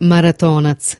Maratonaz